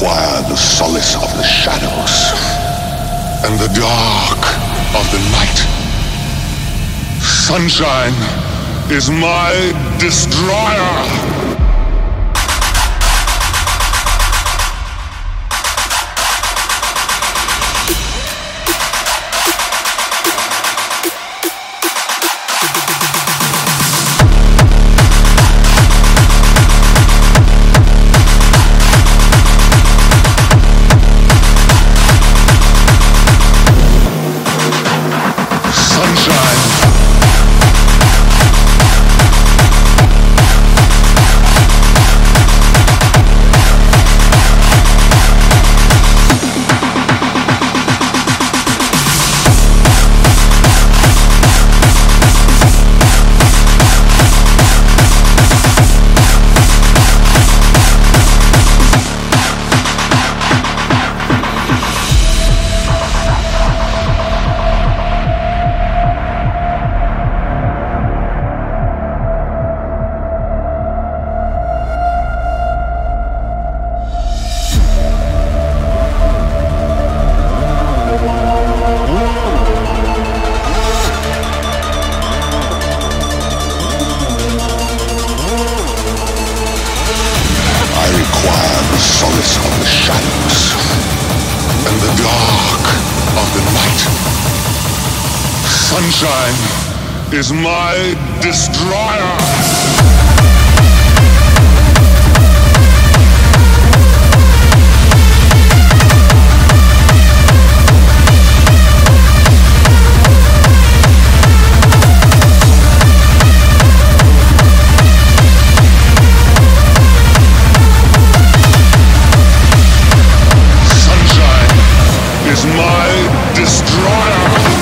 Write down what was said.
the solace of the shadows and the dark of the night. Sunshine is my destroyer. sunshine is my destroyer. is my destroyer.